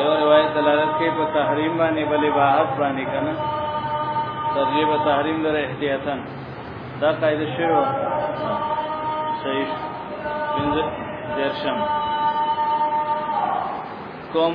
یو روایت دلالت کوي په تحریم باندې بلې باحث باندې کنه ترجیح به تحریم لره احتیاطاً دا قاعده شوی صحیح پنځه درشم کوم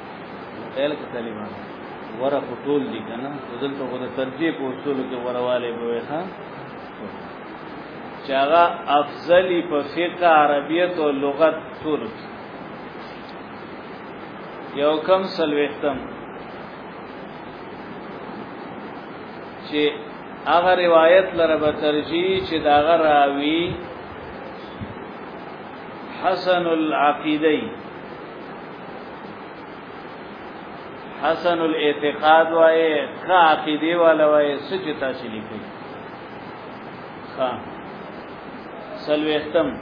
خیال کې طالبان وره په ټول دي کنه دلته غو د ترجیح په اصول کې ورواله به وي ها چاغه افضلی په فقه عربیت او لغت ټول یو کم سلوختم چې هغه روایت لره به ترجیح چې دا غراوی حسن العقیدی حسن الاعتقاد وای خا عقیده والا وای سچ تاسو لیکي خا سلوختم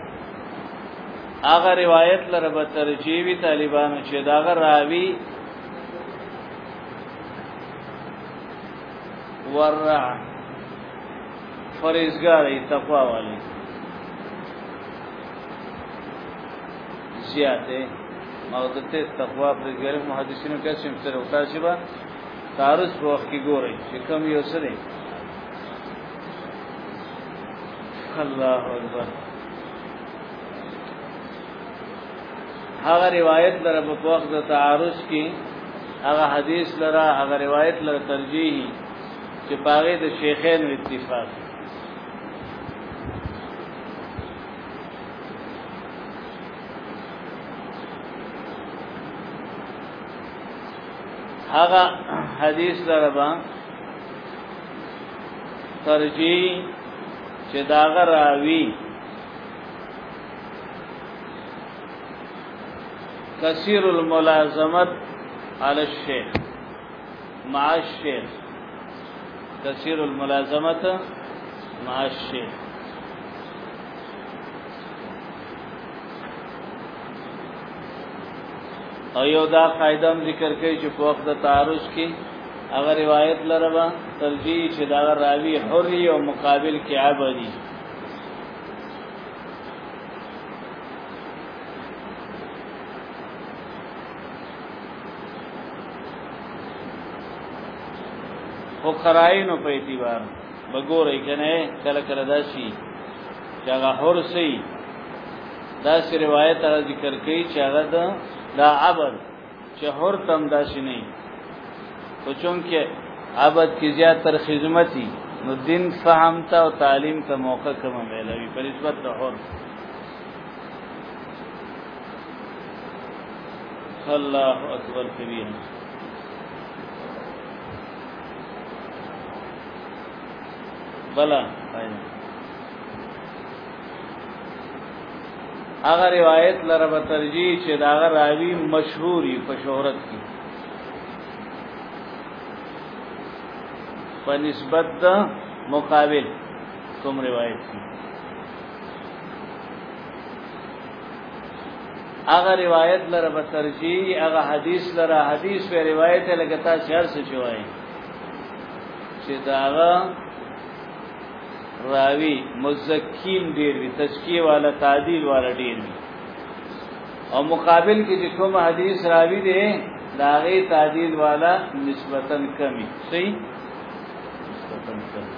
هغه روایت لره به ترجیح وی طالبانو چې دا غ راوی ورع فریضګاری تقوا والی زیاته او د ته تقوا پر غیر محدثینو کې سم سره او تاسو به تعارض په وخت کې ګورئ چې کوم یو څه دی الله اکبر هغه روایت لره په وخت د تعارض کې هغه حدیث لره هغه روایت لره ترجیح چې پاره د شیخین اتفاق هغه حدیث لربا ترجی چې داغه راوی کثیر الملازمت علی الشیخ مع الشيخ كثير الملازمه مع الشيخ او یو دا قاعده هم ذکر کوي چې په وخت د تعارض کې اگر روایت لربا ترجیح چې دا راوی حری او مقابل کې عبدي او قرائنو په اعتبار بګورې کنه کله کله داسي چې هغه حرسي داسې روایت را ذکر کوي چې هغه دا عبد چې حر تم داسې نه خو چونکه عبد کې زیات تر خدمتي نو دین فهم ته او تعلیم ته موقع کوم ویلوي په نسبت د حر الله اکبر کبیر بلا هغه روایت لره به ترجیح چې دا هغه راوی مشهوري په شهرت کې په نسبت مقابل کوم روایت کې هغه روایت لره به ترجیح هغه حدیث لره حدیث په روایت لکه تاسو هر څه شوی چې داغه راوی مزکین ډیر وی تزکیه والا تعدیل والا ډیر وی او مقابل کې چې کوم حدیث راوی دی داغه تعدیل والا نسبتا کمی صحیح نسبتا کمی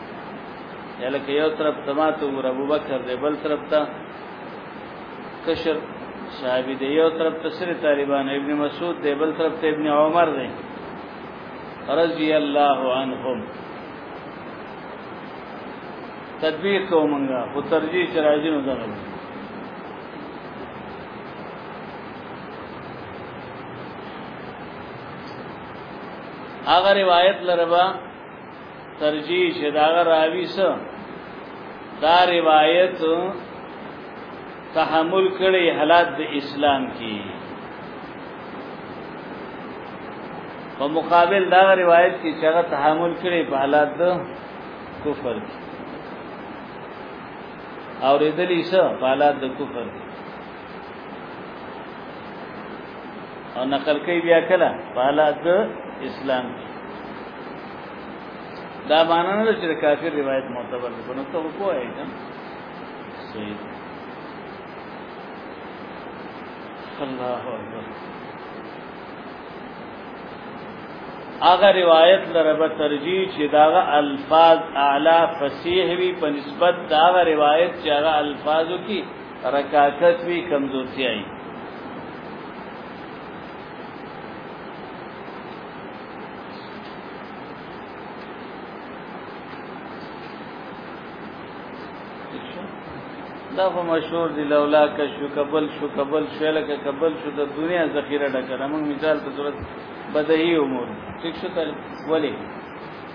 یله کې یو طرف ته ما ته ور ابو بکر دی بل طرف ته کشر صاحب دی یو طرف ته سره طالبان ابن مسعود دی بل طرف ته ابن عمر دی رضی الله عنهم تدبیر کومنګا خو ترجیح چرایي نه ده هغه روایت لربا ترجیح چې دا راوي سه دا روایت تحمل کړي حالات د اسلام کې په مقابل دا روایت کې چې هغه تحمل کړي په حالات د کفر کې او ردلی سه په حالات د کفر کې او نقل کوي بیا کله په حالات اسلام کې دا معنا نه چې کافر روایت معتبر دی نو ته وکوه ایکم صحیح الله اکبر اغه روایت لربه ترجیح چې داغه الفاظ اعلی فصیح وی په نسبت داغه روایت چې هغه الفاظو کې رکاکت وی کمزورتیا ای دا خو مشهور دی لولا ک شو قبل شو قبل شو لکه قبل شو د دنیا ذخیره ډکره موږ مثال په صورت بدهي امور ٹھیک شو تل ولی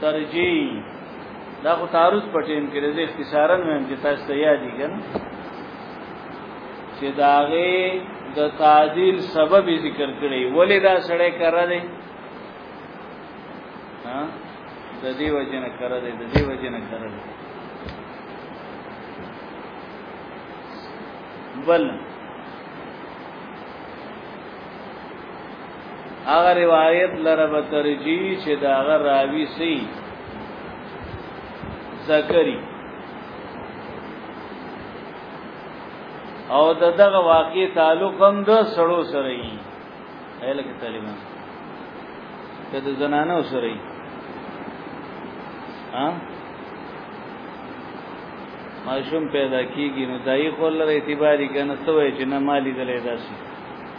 ترجیح دا خو تعرض په ټیم کې راځي اختصارا مې چې تاسو ته یاد دي ګن چې داغه د تعدیل سبب ذکر کړي ولې دا سړی کرا دی ها د دې وجه نه کرا دی د دې وجه نه کرا دی بل هغه روایت لره به ترجیح چې دا هغه راوی سي ذکری او دغه واقع تعلق هم د سړو سره ای الکه تعلیم کده زنانه سره ای ها ماشوم پیدا کیږي نو دای خو لر اعتباری کنه سوې چې نه مالی دلې داسي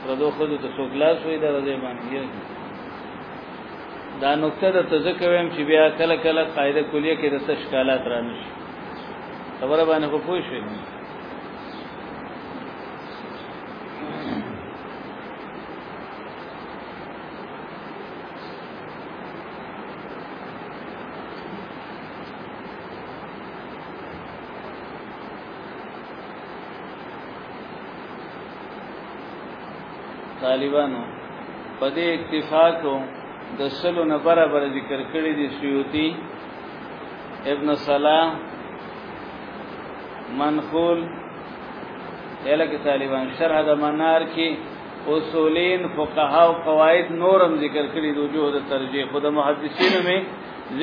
پردو خود ته څوک لاس وې دا دې باندې دا نقطه د تذکر ویم چې بیا کله کله قاعده کلیه کې د څه شکالات را نشي خبره باندې خو پوه شئ طالبانو په دې اتفاق د سلو نه برابر ذکر کړی دی سیوطی ابن صلاح منخول یلک طالبان شرح د منار کې اصولین فقها او قواعد نورم ذکر کړی دی جو د ترجیح خود محدثینو می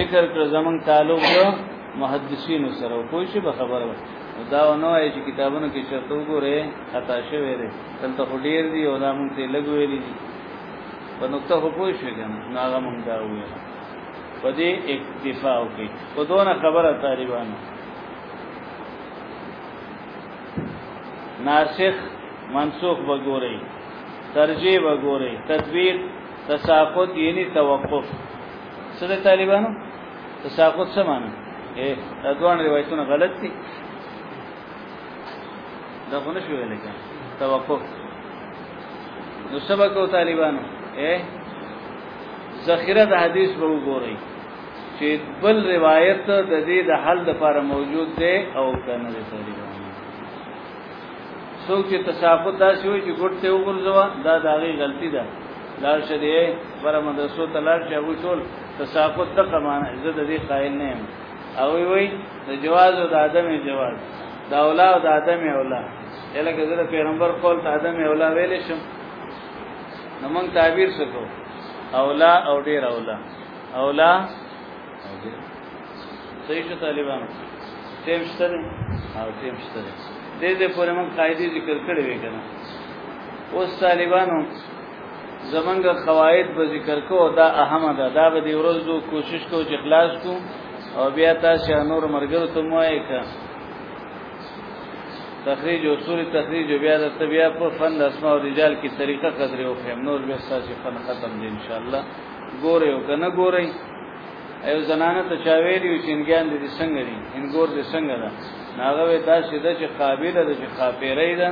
ذکر کړ زمون تعلق محدثینو سره کوئی شی به خبره دا ونه وایي چې کتابونو کې چرته وګوره خطا شوی دی دلته خو ډیر دی او دا مونږ ته لږ ویلي دي په نقطه خو پوه شو کنه نو هغه مونږ دا وویل په دې اکتفا وکړي په دونه خبره طالبانو ناسخ منسوخ وګورئ ترجیح وګورئ تدبیر تساقط یعنی توقف سره طالبانو تساقط څه معنی اے دا دوه روایتونه غلط دي دا خو نه شو ویل کېږي توقف نو سبق او طالبانو اے ذخیره د حدیث به وګورئ چې بل روایت د دې د حل لپاره موجود دی او کنه دی طالبانو څوک چې تساقط داسې وي چې ګډ ته وګرځوا دا د هغه غلطي ده لار شریعه پر مدرسو تلار چې هغه ټول تساقط دغه معنی زه د دې قائل نه یم او وی وی د جواز او د عدم جواز د اولا او د عدم اولا الکه زه د پیغمبر قول ته عدم اولا ویل شم نو موږ تعبیر سکو اولا او ډیر اولا اولا صحیح شو طالبانو ټیم شته او ټیم شته دې دې پورې موږ قاعده ذکر کړې وې کنه اوس طالبانو زمنګ قواعد په ذکر کو دا اهمه ده دا به دی ورځ دو کوشش کو چې خلاص کو او بیا تاسو نور مرګرو ته موایې کا تخریج او سوري تخریج بیا د طبيعه په فن د اسماء او رجال کی طریقه قدر او فهم نور به تاسو فن ختم دي ان شاء الله ګوره او کنه ګوره ایو زنانه ته چا ویلی چې انګان دې څنګه دي انګور دې څنګه ده ناغه دا شیده چې قابل ده چې خاپیرې ده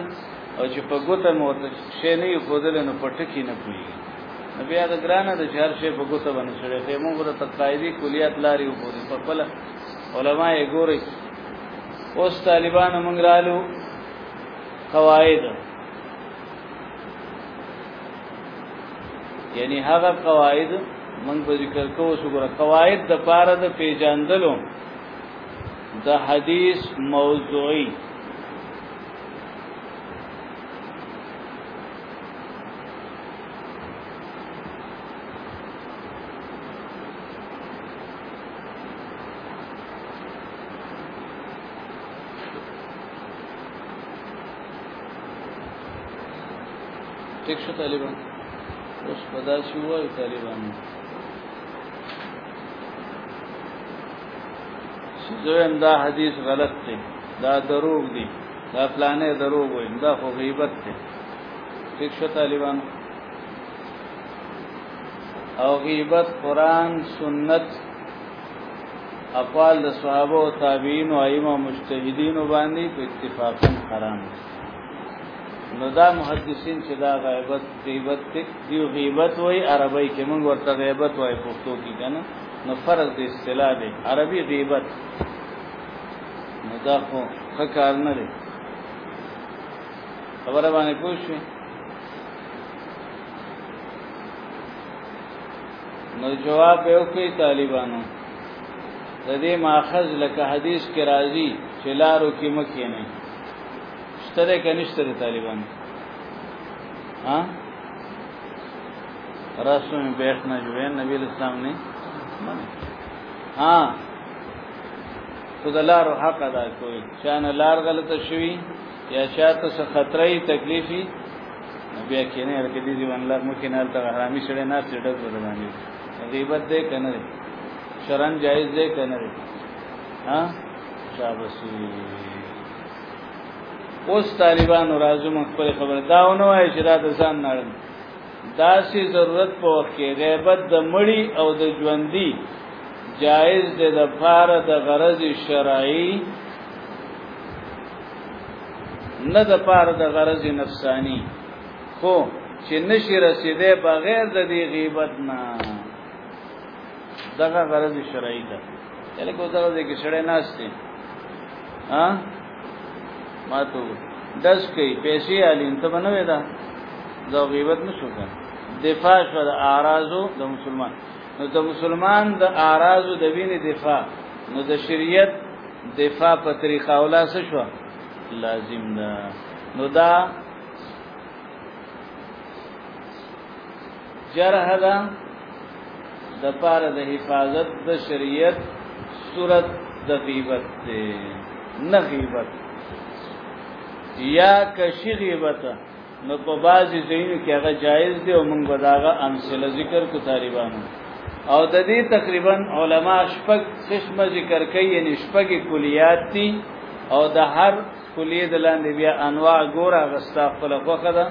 او چې په ګوته مو ته شي نه یو خودل نو پټکی نه کوي نو بیا د ګرانه د چار شي په ګوته باندې سره ته موږ د تقاعدي کلیات لاري وو په خپل علما یې ګوري اوس طالبان موږ رالو قواعد یعنی هغه قواعد موږ به ذکر کوو چې ګوره قواعد د پاره د پیجاندلو د حدیث موضوعی ټیک شو طالبان اوس په داسې وایي طالبان زویم دا حدیث غلط دی دا دروغ دی دا پلانې دروغ وي دا خو غیبت دی ٹھیک شو طالبان او غیبت قران سنت اقوال د صحابه او تابعین او ائمه مجتهدین باندې په اتفاق حرام نو دا محدثین چې دا غیبت غیبت ته دیو غیبت وای عربی کې موږ ورته غیبت وای پښتو کې کنه نو فرق د اصطلاح دی عربي غیبت نو دا خو کار نه دی خبره باندې پوښتنه نو جواب یو کوي طالبانو د دې ماخذ لکه حدیث کې راځي چې لارو کې مکه نه شته کنيشته طالبانو ها رسو میں بیٹھنا جو ہے نبی علیہ السلام نے ہاں تو د لار حق ادا کوي شان لار غلطه شوی یا شاته څه خطرې تکلیفي نبی کینه هر کې دي ځوان لار مخې نه تر حرامي شړې نه سړې ډک ورمانی غیبت دې کنه شرن جایز دې کنه ها شابسي اوس طالبانو راځو موږ خپل خبره دا ونه وایي چې دا د ځان نړم دا سي ضرورت په وخت کې غیبت د مړی او د ژوندۍ جایز دی د فاره د غرض شرعي نه د فاره د غرض نفسانی خو چې نشي رسیدې بغیر د دې غیبت نه دغه غرض شرعي ده یله کو دا دې کې شړې ناشته ها ما ته دس کې پیسې علین ته بنوي دا دا غیبت نشو کړ دفاع شو د اعراضو د مسلمان نو د مسلمان د اعراضو د وینې دفاع نو د شریعت دفاع په طریقه اولا څه شو لازم ده نو دا جرح دا د پاره د حفاظت د شریعت صورت د غیبت دی نه غیبت یا کشی غیبت نو په بعضی ځایونو کې هغه جایز دی او موږ بداغه امثله ذکر کو طالبانو او د دې تقریبا علما شپږ قسمه ذکر کوي یعنی شپږ کلیات دي او د هر کلیه د لاندې بیا انواع ګوره غستا خپل خوخه ده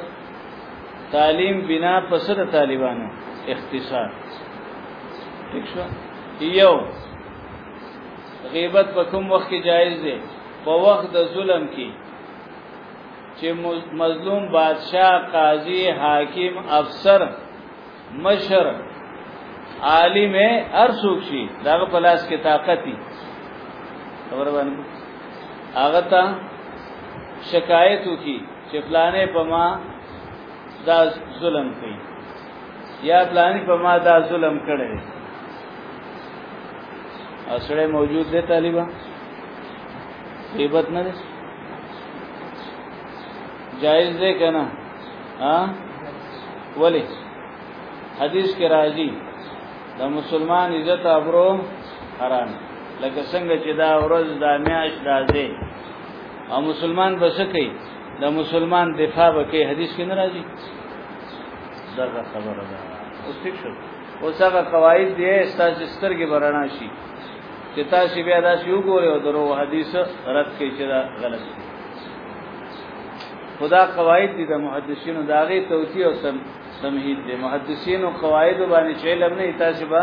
تعلیم بنا پس د طالبانو اختصار ٹھیک شو یو غیبت په کوم وخت کې جایز دی په وخت د ظلم کې چې مظلوم بادشاہ قاضي حاکم افسر مشر عالم هر څوک شي دا په لاس کې طاقت دي خبر باندې هغه ته شکایت وکي چې پلانې په ما دا ظلم کوي یا پلانې په ما دا ظلم کړي اسړه موجود دی طالبان غیبت نه دی جائز دی کنه ها ولی حدیث کې راځي د مسلمان عزت ابرو حرام لکه څنګه چې دا ورځ دا میاش دا دی او مسلمان بس کوي د مسلمان دفاع وکي حدیث کې ناراضي دغه خبره ده اوس څه شو اوس هغه قواعد دي ستاسو سترګې برانا شي چې تاسو بیا دا شی وګورئ او درو حدیث رد کړئ چې دا غلط دی خدا قواعد دي د محدثینو دا غي توتی او سم تمهید دي محدثینو قواعد باندې چې علم نه تاسو به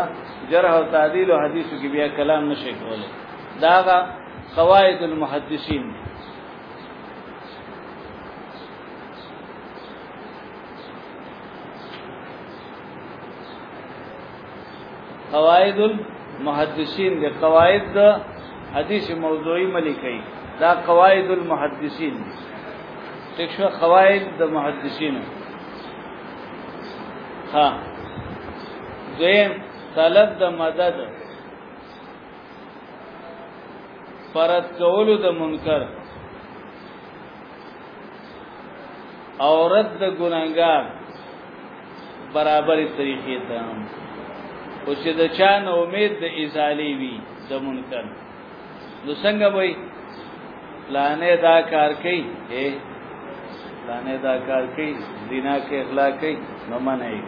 جرح او تعدیل او حدیثو کې بیا کلام نشي کولای دا قواعد المحدثین قواعد المحدثین د قواعد د حدیث موضوعی ملکی دا قواعد المحدثین تکشو قواعد د محدثین ها زين طلب د مدد پرد کولو د منکر او رد د ګناګار برابرې طریقې ته او چې د چا نه امید د ازالي وي د منکر نو څنګه وای پلانې دا کار کوي اے پلانې دا کار کوي زنا کې اخلاق کوي نو منه یې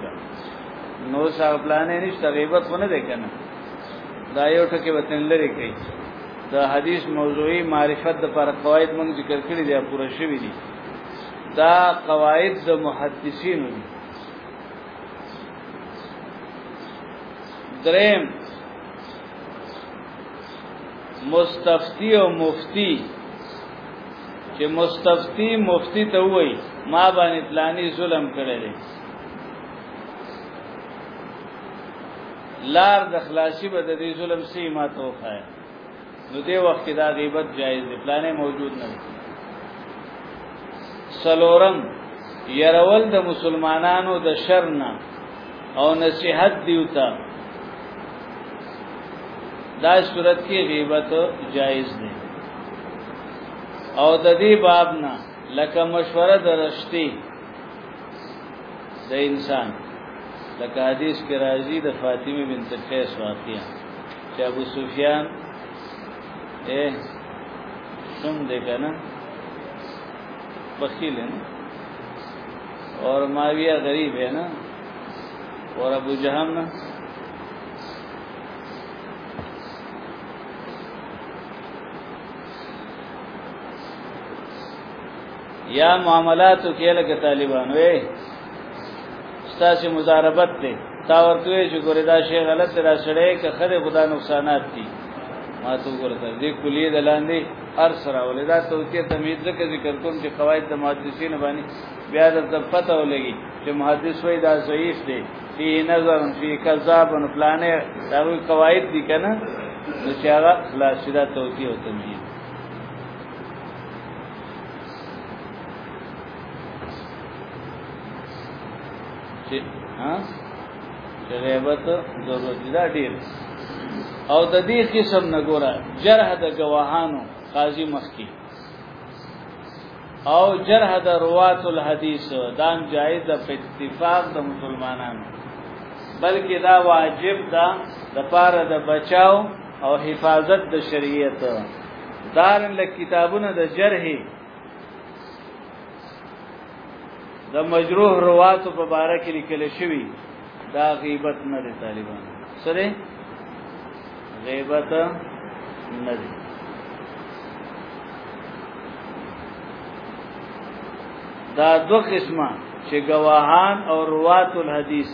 نو صاحب پلانې نشته غیبت ونه ده کنه دا یو ټکی وطن لري کوي د حدیث موضوعي معرفت د پر قواعد موږ ذکر کړی دی پوره شوی دی دا قواعد د محدثینو دي دریم مستفتی او مفتی چې مستفتی مفتی ته وای ما باندې پلانی ظلم کړی دی لار د خلاصي به د دې ظلم سي ما ته وخایه نو دې وخت کې دا غیبت جایز دی پلانې موجود نه دی سلورم يرول د مسلمانانو د شر نه او نصيحت دیوتا دا صورت کې غیبت جایز دی او د دې باب نه لکه مشوره درشتي د انسان لکه حدیث کې راځي د فاطمه بنت قیس واقعا چې ابو سفیان اے سم دې کنه بخیل نه اور معاویہ غریب ہے نا اور ابو جہم نا یا معاملاتو کې لکه طالبان وې ستاسو مزاربت ته تا ورته چې ګوره دا شی غلط را سړې که خره خدا نقصانات دي ما ته ورته دې کلیه دلاندې هر سره ولې دا توکي تمیز ذکر ذکر کوم چې قواعد د محدثین باندې بیا د پته ولګي چې محدث وای دا ضعیف دی فی نظر فی کذاب فلانه دا وی قواعد دي کنه نو چې هغه خلاص شدا توکي او تمیز چې ها چې غیبت ضرورت دا ډیر او د دې قسم نه ګوره جرح د گواهانو قاضي مخکی او جرح د روات الحدیث دام جایز د اتفاق د مسلمانانو بلکې دا واجب ده د پاره د بچاو او حفاظت د شریعت دارن له کتابونو د جرح د مجروح رواتو په باره کې لیکل شوی دا غیبت نه دی طالبان سره غیبت نه دی دا دو قسمه چې گواهان او روات الحدیث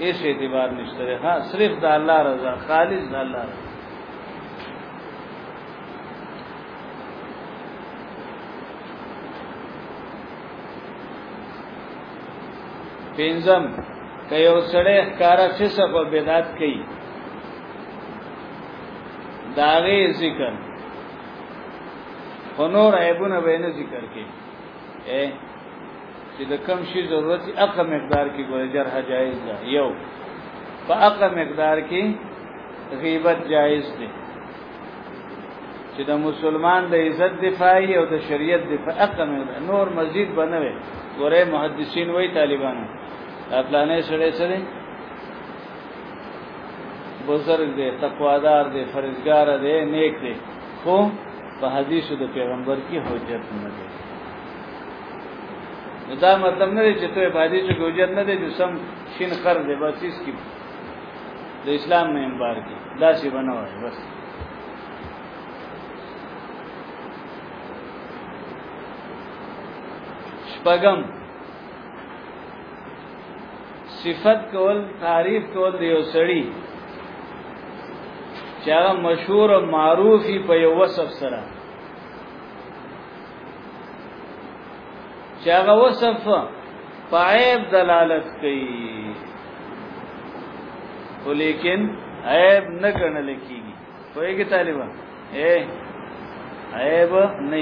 هیڅ اعتبار نشته ها صرف د الله رضا خالص د الله رضا پینزم که یو سړی ښکارا فسق او بدعت کوي داغه ذکر خنور عیبونه به نه ذکر کوي چې د کم شي ضرورت یې اقا مقدار کې ګوره جرح جایز ده یو په اقا مقدار کې غیبت جایز ده چې د مسلمان د عزت دفاعي او د شریعت دفاع اقا مقدار نور مزید بنوي ګوره محدثین وای طالبانو خپلانه سره سره بزرگ دی تقوادار دی فرزگار دی نیک دی خو په حدیثو د پیغمبر کې حجت نه دی نو دا مطلب نه دی چې ته باندې چې ګوجر نه دی چې سم شین خر دی بس اس کی د اسلام نه انبار کی دا سی بنوي بس شپغم صفت کول تعریف کول دی یو سړی چې هغه مشهور او معروفي په یو وصف سره چې هغه وصف په عیب دلالت کوي ولیکن عیب نه ګڼل کیږي کویږي طالبان اے عیب نه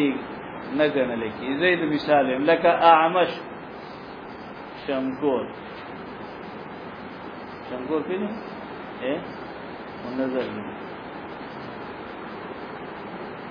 نه ګڼل کیږي زید مثال لکه اعمش شمکور شمکور پیژنه اے منظر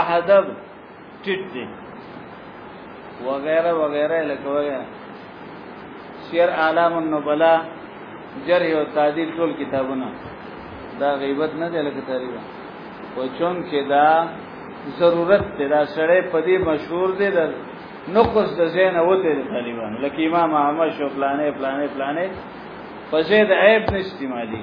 احدب ټیټ دی وغیرہ وغیرہ لکه وغیرہ سیر اعلام النبلا جرح او تعدیل ټول کتابونه دا غیبت نه دی لکه تقریبا او چون کې دا ضرورت دی دا سړی په دې مشهور دی دا نقص د زین اوته دی طالبان لکه امام احمد شو فلانه فلانه فلانه په زید عیب نه استعمالي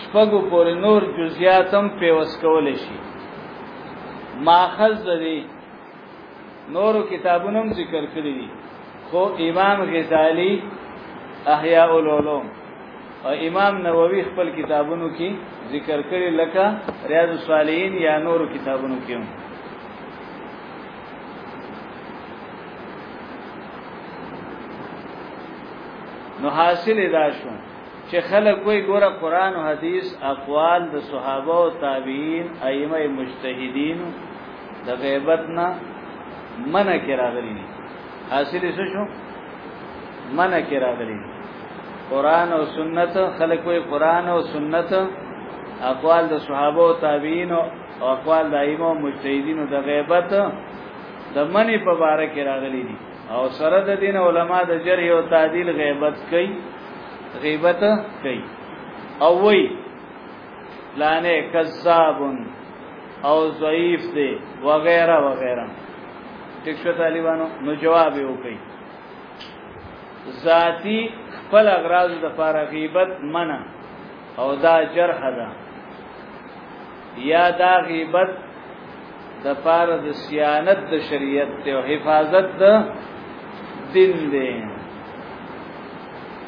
شپږو پورې نور جزئیات هم پیوس کول شي ماخذ لري نور کتابونو هم ذکر کړی دي خو امام غزالی احیاء العلوم او امام نووي خپل کتابونو کې ذکر کړی لکه ریاض الصالحین یا نور کتابونو کې هم نو حاصل ادا شو چې خلک وی ګوره قران او حدیث اقوال د صحابه او تابعین ائمه مجتهدین د غیبت نه منع کې راغلي دي حاصل څه شو منع کې راغلي دي قران او سنت خلک وی قران او سنت اقوال د صحابه او تابعین او اقوال د ائمه مجتهدین د غیبت د منی په باره کې راغلي دي او سره د دین علما د جرح او تعدیل غیبت کوي غیبت کوي او وی لانه کذاب او ضعیف دی وغیرہ وغیرہ ټیک شو طالبانو نو جواب یې وکړي ذاتی خپل اغراض د فارغ غیبت منه او دا جرح ده یا دا غیبت د پاره د سیانت د شریعت ته او حفاظت د دین دی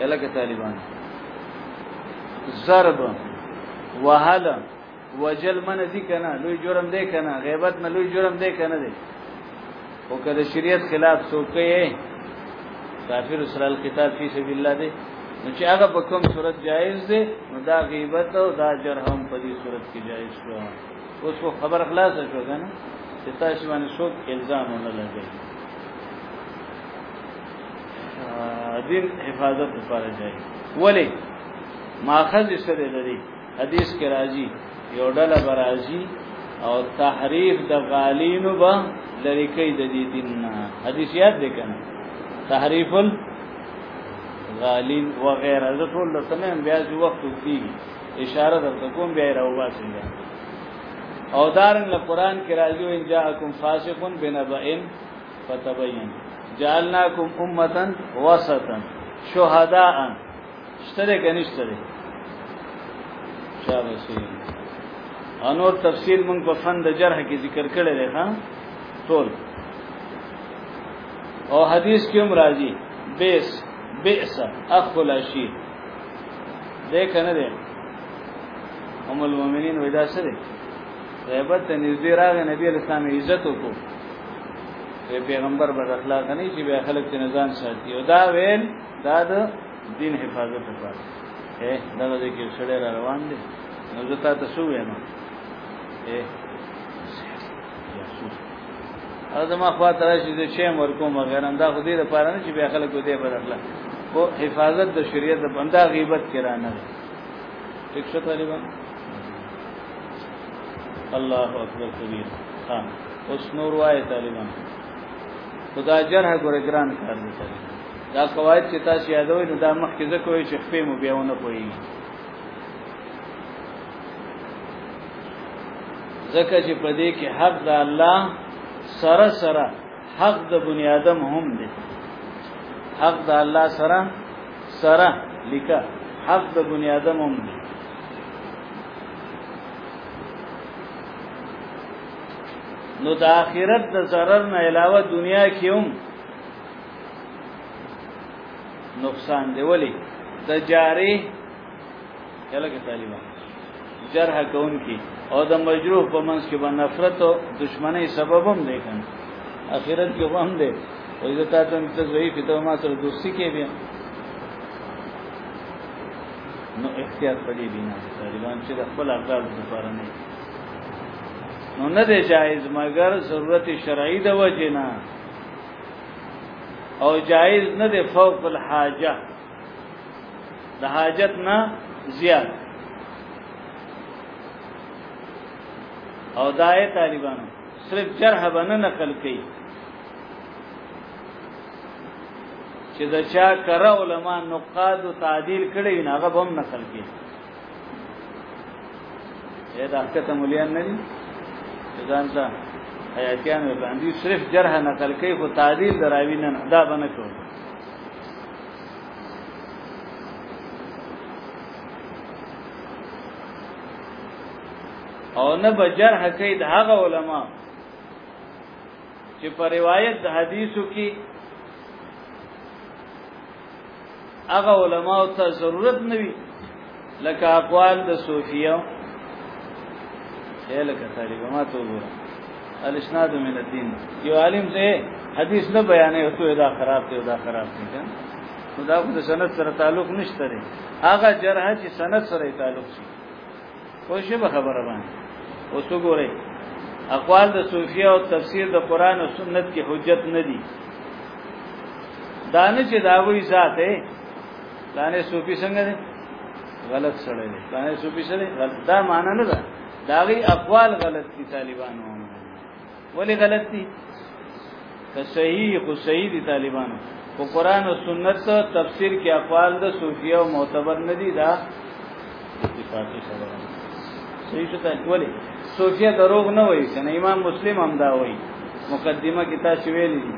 الکه طالبان ضرب وهل وجل من دي کنه لوی جرم دی کنه غیبت نه لوی جرم دی کنه دی او کله شریعت خلاف سوکې کافر سره القتال فی سبیل الله دی نو چې هغه په کوم صورت جایز دی نو دا غیبت او دا جرم په دې صورت کې جایز شو اوس خو خبر خلاص شو کنه چې تاسو باندې څوک الزام نه لګي دین حفاظت لپاره دی ولی ماخذ سره لري حدیث کې راځي یو ډله برازي او تحریف د غالینو به لری کوي د دې دین حدیث یاد دی کنه تحریف الغالین وغیرہ زه ټول لسنه بیا ځو وخت کیږي اشاره درته کوم بیا راوباسم او دارن له قران کې راځي ان جاءکم فاسقون بنبئن فتبین جعلناکم امه وسطا شهداء شتره کنيشتره شابه سي انور تفسیر مونږ په فن د جرح کې ذکر کړی دی ها ټول او حدیث کې هم راځي بیس بئس اخو الاشیر دې کنه دې ام المؤمنین ودا سره غیبت ته نږدې راغی نبی اسلام عزت وکړو پیغمبر بد اخلاق نه چې به خلک ته نزان ساتي او دا ویل دا د دین حفاظت لپاره اے دا د کې سړی را روان دي نو زه تاسو وایم اے او زما خوا ته راشي چې شی ورکوم غیر انده خو دې لپاره نه چې بیا خلک دې بدلله او حفاظت د شریعت د بندا غیبت کرانه ٹھیک شو طالبان الله اکبر کبیر ها اوس نور وای طالبان خدا جرح ګور ګران کار دی دا قواعد چې تاسو یادوي نو دا مخکې ځکه وي چې خپې مو بیاونه کوي ځکه چې په دې کې حق د الله سره سره حق د بنی آدم هم دی حق د الله سره سره لیکه حق د بنی آدم هم دی نو د آخرت د zarar نه علاوه دنیا کې هم نقصان دی ولی د جاری یلګه طالبان جرح کون کی او د مجروح په منځ کې به نفرت او دشمنی سبب هم دی کنه اخرت کې هم دی او عزت ته ته ضعیف ته ما سره دوستی کې بیا نو احتیاط پدې بنا طالبان چې خپل اقدار لپاره نه نو نه دی جایز مګر ضرورت شرعي د وجنه او جایز نه دی فوق الحاجه د حاجت نه زیات او دای طالبانو صرف جرح بنه نقل کوي چې دا چا کر علما نقاد او تعدیل کړي نه هغه هم نقل کوي اې دا ختم مليان نه دي ځان ته حیاتیان باندې صرف جرح نقل کوي خو تعدیل دراوی نه دا بنه کوي او نه به جرح کوي د هغه علما چې په روایت د حدیثو کې هغه علما ته ضرورت نه وي لکه اقوال د صوفیه اے لکه طالب ما ته وګوره الاسناد من الدين یو عالم ته حدیث نه بیانې او ته دا خراب دی دا خراب دی نو دا د سند سره تعلق نشته دی هغه جرح چې سند سره تعلق شي خو شی به خبره باندې اوس وګوره اقوال د صوفیه او تفسیر د قران او سنت کې حجت نه دي دانه چې داوی ذاته پلانې صوفي څنګه دي غلط سره دي پلانې صوفي سره غلط دا معنی نه ده داغي اقوال غلط دي طالبانو ولې غلط دي که صحیح خو صحیح دي طالبانو په قران او سنت تفسیر کې اقوال د صوفیا او معتبر نه دي دا اتفاقی خبره صحیح شته ولې صوفیا دروغ نه وایي کنه امام مسلم هم دا وایي مقدمه کې تاسو ویلي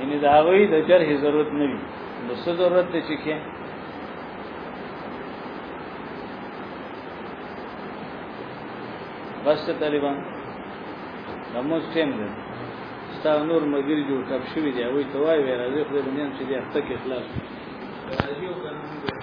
یعنی دا وی د جرح ضرورت نه وي نو څه ضرورت دی چې کې بس طالبان د موږ ټیم دی ستا نور مګر جوړ کپ شوی دی وای ته وای راځي خو دې باندې چې دې اخته کې اخلاص راځي او